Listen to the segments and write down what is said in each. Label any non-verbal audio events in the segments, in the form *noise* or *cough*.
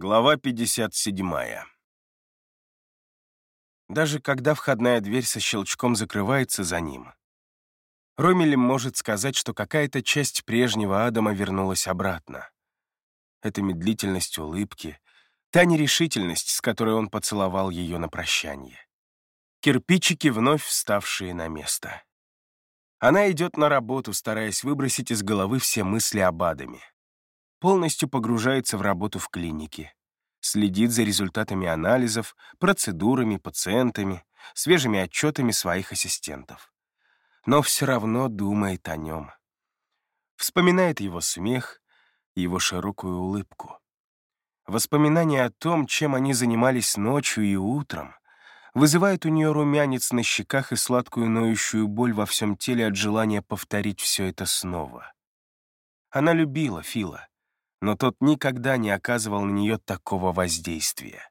Глава 57. Даже когда входная дверь со щелчком закрывается за ним, Ромель может сказать, что какая-то часть прежнего Адама вернулась обратно. Это медлительность улыбки, та нерешительность, с которой он поцеловал ее на прощание. Кирпичики, вновь вставшие на место. Она идет на работу, стараясь выбросить из головы все мысли об Адаме полностью погружается в работу в клинике, следит за результатами анализов, процедурами, пациентами, свежими отчетами своих ассистентов. Но все равно думает о нем. Вспоминает его смех, его широкую улыбку. Воспоминания о том, чем они занимались ночью и утром, вызывает у нее румянец на щеках и сладкую ноющую боль во всем теле от желания повторить все это снова. Она любила Фила, но тот никогда не оказывал на нее такого воздействия.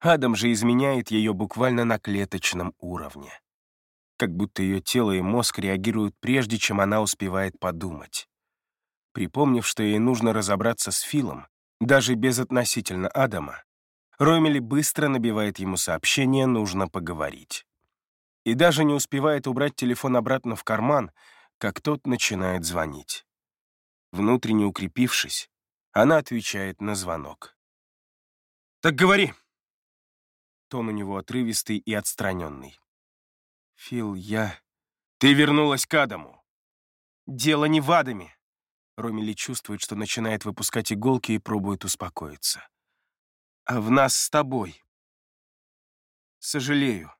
Адам же изменяет ее буквально на клеточном уровне. Как будто ее тело и мозг реагируют прежде, чем она успевает подумать. Припомнив, что ей нужно разобраться с Филом, даже безотносительно Адама, Ромели быстро набивает ему сообщение «нужно поговорить». И даже не успевает убрать телефон обратно в карман, как тот начинает звонить. Внутренне укрепившись, она отвечает на звонок. «Так говори!» Тон у него отрывистый и отстраненный. «Фил, я...» «Ты вернулась к Адаму!» «Дело не в Адаме!» Ромили чувствует, что начинает выпускать иголки и пробует успокоиться. «А в нас с тобой!» «Сожалею».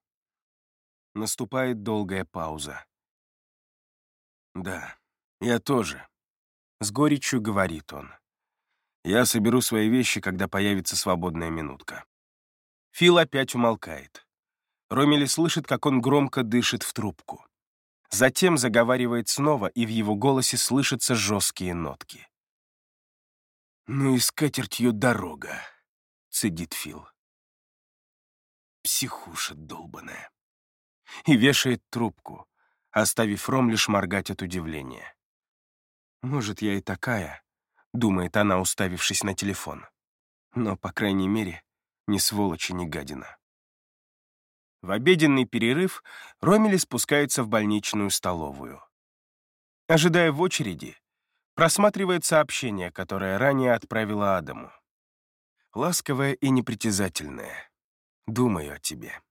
Наступает долгая пауза. «Да, я тоже», — с горечью говорит он. Я соберу свои вещи, когда появится свободная минутка. Фил опять умолкает. Ромели слышит, как он громко дышит в трубку. Затем заговаривает снова, и в его голосе слышатся жесткие нотки. «Ну и с дорога», — цедит Фил. Психуша долбаная. И вешает трубку, оставив Ром лишь моргать от удивления. «Может, я и такая», думает она, уставившись на телефон. Но, по крайней мере, ни сволочи, ни гадина. В обеденный перерыв Ромели спускается в больничную столовую. Ожидая в очереди, просматривает сообщение, которое ранее отправила Адаму. Ласковое и непритязательное. Думаю о тебе.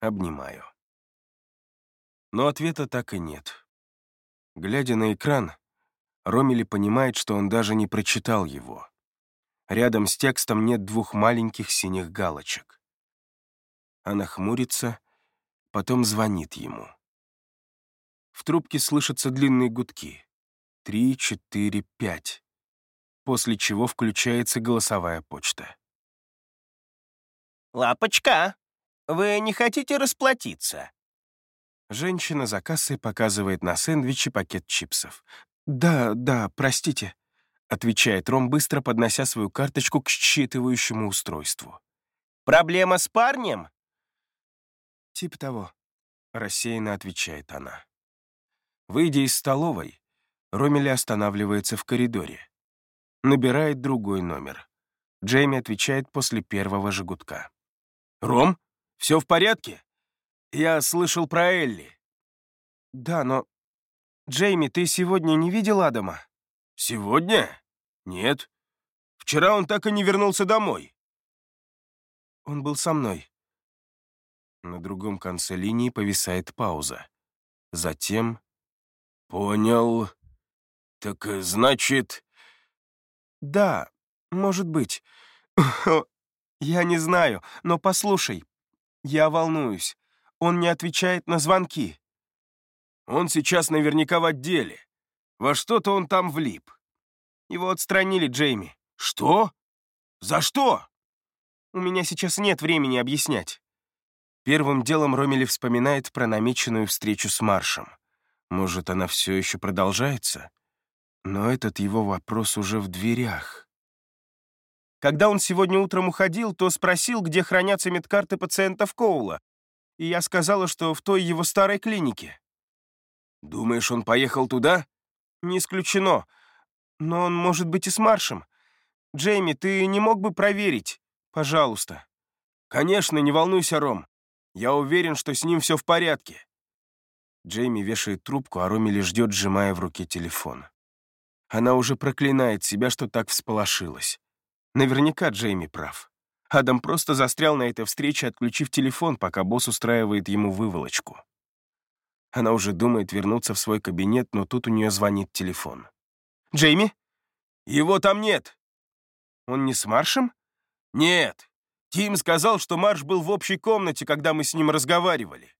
Обнимаю. Но ответа так и нет. Глядя на экран, Ромили понимает, что он даже не прочитал его. Рядом с текстом нет двух маленьких синих галочек. Она хмурится, потом звонит ему. В трубке слышатся длинные гудки. Три, четыре, пять. После чего включается голосовая почта. «Лапочка, вы не хотите расплатиться?» Женщина за кассой показывает на сэндвиче пакет чипсов. «Да, да, простите», — отвечает Ром, быстро поднося свою карточку к считывающему устройству. «Проблема с парнем?» «Тип того», — рассеянно отвечает она. Выйдя из столовой, Ромели останавливается в коридоре. Набирает другой номер. Джейми отвечает после первого же гудка. «Ром, все в порядке? Я слышал про Элли». «Да, но «Джейми, ты сегодня не видел Адама?» «Сегодня? Нет. Вчера он так и не вернулся домой». «Он был со мной». На другом конце линии повисает пауза. Затем... «Понял. Так э, значит...» «Да, может быть. *laughs* Я не знаю, но послушай. Я волнуюсь. Он не отвечает на звонки. Он сейчас наверняка в отделе. Во что-то он там влип. Его отстранили, Джейми. Что? За что? У меня сейчас нет времени объяснять. Первым делом Ромели вспоминает про намеченную встречу с Маршем. Может, она все еще продолжается? Но этот его вопрос уже в дверях. Когда он сегодня утром уходил, то спросил, где хранятся медкарты пациентов Коула, и я сказала, что в той его старой клинике. «Думаешь, он поехал туда?» «Не исключено. Но он может быть и с маршем. Джейми, ты не мог бы проверить? Пожалуйста. Конечно, не волнуйся, Ром. Я уверен, что с ним все в порядке. Джейми вешает трубку, а Ромили ждет, сжимая в руке телефон. Она уже проклинает себя, что так всполошилась. Наверняка Джейми прав. Адам просто застрял на этой встрече, отключив телефон, пока босс устраивает ему выволочку. Она уже думает вернуться в свой кабинет, но тут у нее звонит телефон. «Джейми?» «Его там нет». «Он не с Маршем?» «Нет. Тим сказал, что Марш был в общей комнате, когда мы с ним разговаривали».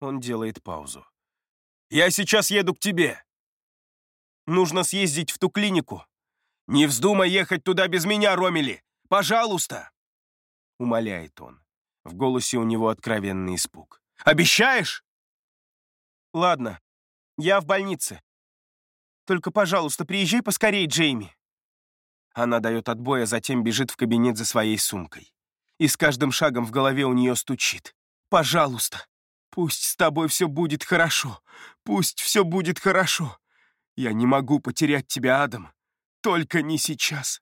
Он делает паузу. «Я сейчас еду к тебе». «Нужно съездить в ту клинику». «Не вздумай ехать туда без меня, Ромели! Пожалуйста!» Умоляет он. В голосе у него откровенный испуг. «Обещаешь?» «Ладно, я в больнице. Только, пожалуйста, приезжай поскорей, Джейми». Она дает отбой, а затем бежит в кабинет за своей сумкой. И с каждым шагом в голове у нее стучит. «Пожалуйста, пусть с тобой все будет хорошо. Пусть все будет хорошо. Я не могу потерять тебя, Адам. Только не сейчас».